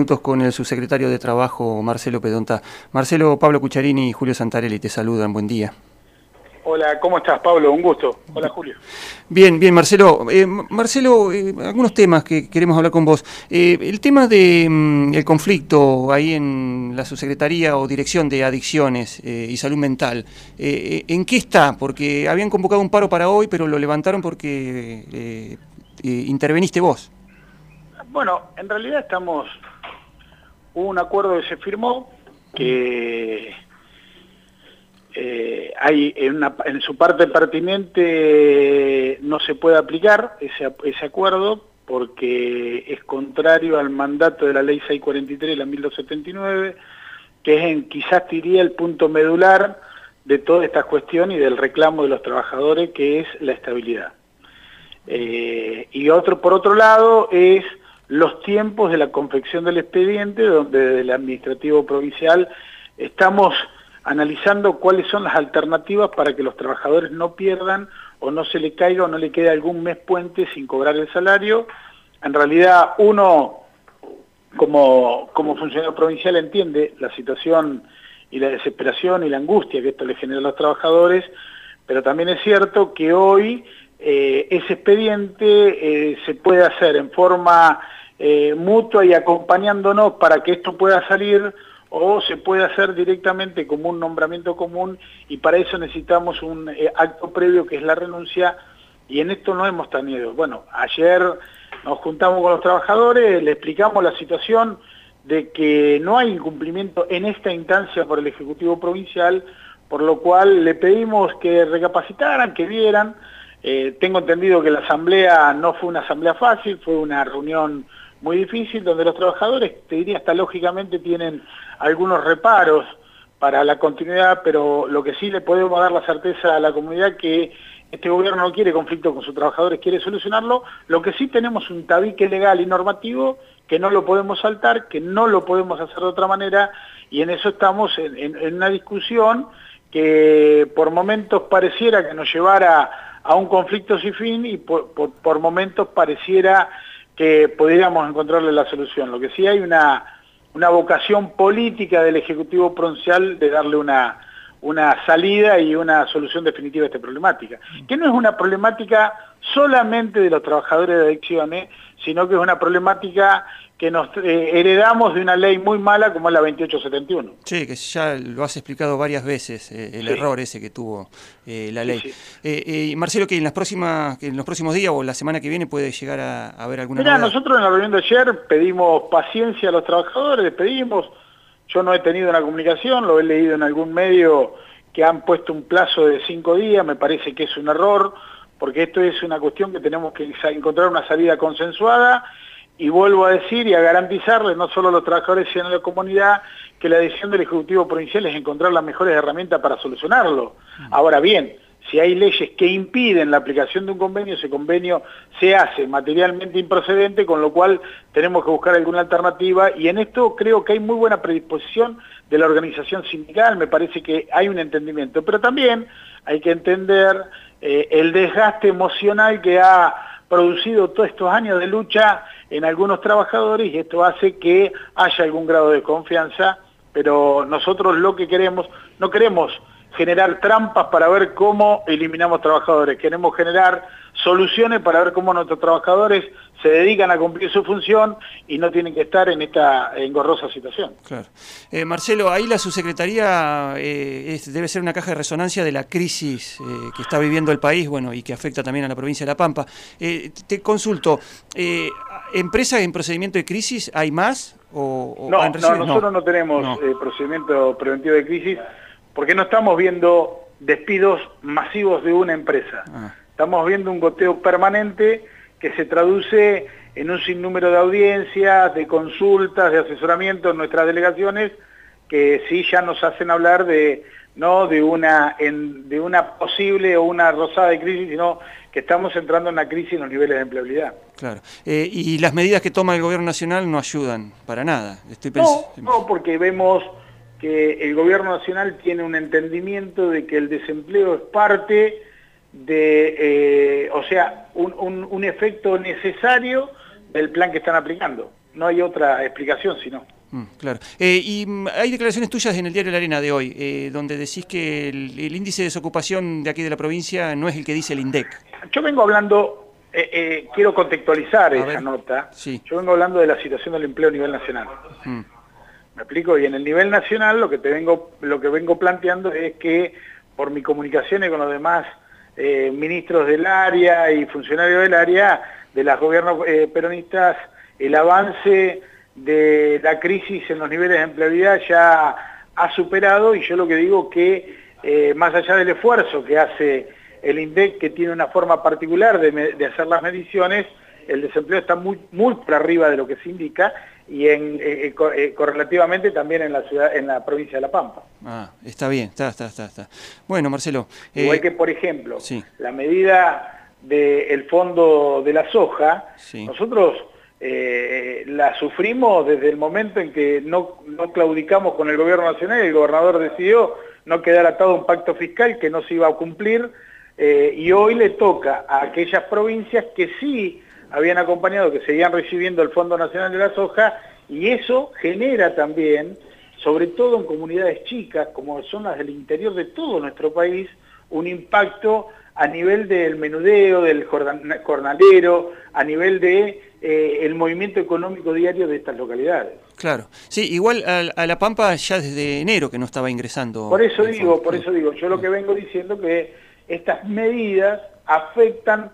minutos con el subsecretario de Trabajo, Marcelo Pedonta. Marcelo, Pablo Cucharini y Julio Santarelli te saludan. Buen día. Hola, ¿cómo estás, Pablo? Un gusto. Hola, Julio. Bien, bien, Marcelo. Eh, Marcelo, eh, algunos temas que queremos hablar con vos. Eh, el tema del mm, el conflicto ahí en la subsecretaría o dirección de adicciones y salud mental, ¿en qué está? Porque habían convocado un paro para hoy, pero lo levantaron porque interveniste vos. Bueno, en realidad estamos... Hubo un acuerdo que se firmó que eh, hay en, su parte pertinente no se puede aplicar ese, acuerdo porque es contrario al mandato de la ley 643 y la 1279, que es quizás diría el punto medular de toda esta cuestión y del reclamo de los trabajadores, que es la estabilidad. Eh, y otro, por otro lado, es los tiempos de la confección del expediente, donde desde el administrativo provincial estamos analizando cuáles son las alternativas para que los trabajadores no pierdan o no se le caiga o no le quede algún mes puente sin cobrar el salario. En realidad uno como, como funcionario provincial entiende la situación y la desesperación y la angustia que esto le genera a los trabajadores, pero también es cierto que hoy eh, ese expediente eh, se puede hacer en forma eh, mutua y acompañándonos para que esto pueda salir o se puede hacer directamente como un nombramiento común y para eso necesitamos un eh, acto previo que es la renuncia y en esto no hemos tenido. Bueno, ayer nos juntamos con los trabajadores, le explicamos la situación de que no hay incumplimiento en esta instancia por el Ejecutivo Provincial, por lo cual le pedimos que recapacitaran, que vieran. Eh, tengo entendido que la asamblea no fue una asamblea fácil, fue una reunión muy difícil, donde los trabajadores, te diría hasta lógicamente, tienen algunos reparos para la continuidad, pero lo que sí le podemos dar la certeza a la comunidad que este gobierno no quiere conflicto con sus trabajadores, quiere solucionarlo, lo que sí tenemos un tabique legal y normativo que no lo podemos saltar, que no lo podemos hacer de otra manera, y en eso estamos en, una discusión que por momentos pareciera que nos llevara a un conflicto sin fin y por, momentos pareciera que podríamos encontrarle la solución. Lo que sí hay una, una vocación política del Ejecutivo Provincial de darle una, una salida y una solución definitiva a esta problemática, que no es una problemática solamente de los trabajadores de adicciones, sino que es una problemática que nos eh, heredamos de una ley muy mala como es la 2871. Sí, que ya lo has explicado varias veces, eh, el error ese que tuvo eh, la ley. Marcelo, que en, las próximas, en los próximos días o la semana que viene puede llegar a, haber alguna Mira, nosotros en la reunión de ayer pedimos paciencia a los trabajadores, pedimos, yo no he tenido una comunicación, lo he leído en algún medio que han puesto un plazo de cinco días, me parece que es un error, porque esto es una cuestión que tenemos que encontrar una salida consensuada y vuelvo a decir y a garantizarles, no solo a los trabajadores, sino a la comunidad, que la decisión del Ejecutivo Provincial es encontrar las mejores herramientas para solucionarlo. Ahora bien, si hay leyes que impiden la aplicación de un convenio, ese convenio se hace materialmente improcedente, con lo cual tenemos que buscar alguna alternativa. Y en esto creo que hay muy buena predisposición de la organización sindical, me parece que hay un entendimiento, pero también hay que entender eh, el desgaste emocional que ha producido todos estos años de lucha en algunos trabajadores y esto hace que haya algún grado de confianza, pero nosotros lo que queremos, no queremos generar trampas para ver cómo eliminamos trabajadores, queremos generar soluciones para ver cómo nuestros trabajadores se dedican a cumplir su función y no tienen que estar en esta engorrosa situación. Claro. Eh, Marcelo, ahí la subsecretaría eh, debe ser una caja de resonancia de la crisis eh, que está viviendo el país bueno, y que afecta también a la provincia de La Pampa. te consulto, ¿empresas en procedimiento de crisis hay más? O, no, nosotros no, tenemos procedimiento preventivo de crisis porque no estamos viendo despidos masivos de una empresa. Ah. Estamos viendo un goteo permanente que se traduce en un sinnúmero de audiencias, de consultas, de asesoramiento en nuestras delegaciones, que sí ya nos hacen hablar de no de una, de una posible o una rosada de crisis, sino que estamos entrando en una crisis en los niveles de empleabilidad. Claro. Eh, y las medidas que toma el gobierno nacional no ayudan para nada. Estoy no, no, porque vemos que el gobierno nacional tiene un entendimiento de que el desempleo es parte de, eh, o sea, un, efecto necesario del plan que están aplicando. no hay otra explicación sino. Mm, claro. Eh, y mm, hay declaraciones tuyas en el diario La Arena de hoy, eh, donde decís que el, índice de desocupación de aquí de la provincia no es el que dice el INDEC. Yo vengo hablando, quiero contextualizar esa nota, yo vengo hablando de la situación del empleo a nivel nacional. Mm. Y en el nivel nacional lo que, te vengo, lo que vengo planteando es que por mi comunicaciones con los demás ministros del área y funcionarios del área de los gobiernos peronistas, el avance de la crisis en los niveles de empleabilidad ya ha superado y yo lo que digo que eh, más allá del esfuerzo que hace el INDEC, que tiene una forma particular de, hacer las mediciones, el desempleo está muy, muy por arriba de lo que se indica y en, eh, eh, correlativamente también en la ciudad, en la provincia de La Pampa. Ah, está bien, está, está, está. Bueno, Marcelo. Igual que, por ejemplo, la medida del fondo de la soja, nosotros eh, la sufrimos desde el momento en que no, claudicamos con el gobierno nacional y el gobernador decidió no quedar atado a un pacto fiscal que no se iba a cumplir eh, y hoy le toca a aquellas provincias que sí habían acompañado, que seguían recibiendo el Fondo Nacional de la Soja y eso genera también, sobre todo en comunidades chicas como son las del interior de todo nuestro país, un impacto a nivel del menudeo, del jornalero, a nivel de eh, el movimiento económico diario de estas localidades. Claro, sí, igual a, La Pampa ya desde enero que no estaba ingresando. Por eso digo, por eso digo, yo lo que vengo diciendo que estas medidas afectan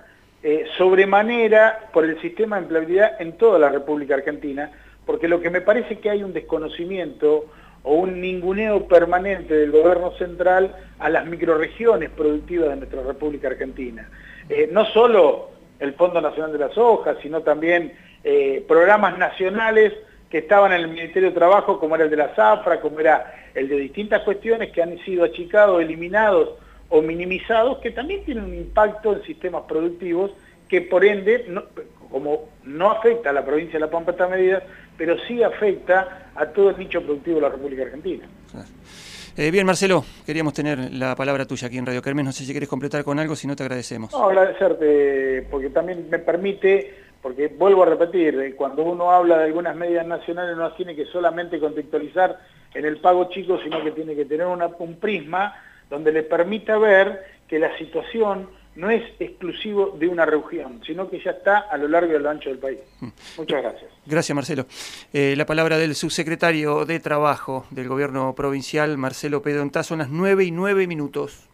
eh, sobremanera por el sistema de empleabilidad en toda la República Argentina, porque lo que me parece que hay un desconocimiento o un ninguneo permanente del gobierno central a las microregiones productivas de nuestra República Argentina. Eh, no solo el Fondo Nacional de las Hojas, sino también eh, programas nacionales que estaban en el Ministerio de Trabajo, como era el de la Zafra, como era el de distintas cuestiones que han sido achicados, eliminados o minimizados, que también tienen un impacto en sistemas productivos que por ende, como no afecta a la provincia de La Pampa esta medida, pero sí afecta a todo el nicho productivo de la República Argentina. Eh, bien, Marcelo, queríamos tener la palabra tuya aquí en Radio Kermés. No sé si quieres completar con algo, si no te agradecemos. No, agradecerte, porque también me permite, porque vuelvo a repetir, eh, cuando uno habla de algunas medidas nacionales no tiene que solamente contextualizar en el pago chico, sino que tiene que tener un prisma donde le permita ver que la situación no es exclusivo de una región, sino que ya está a lo largo y a lo ancho del país. Mm. Muchas gracias. Gracias, Marcelo. Eh, la palabra del subsecretario de Trabajo del Gobierno Provincial, Marcelo Pedrontá, son las nueve y nueve minutos.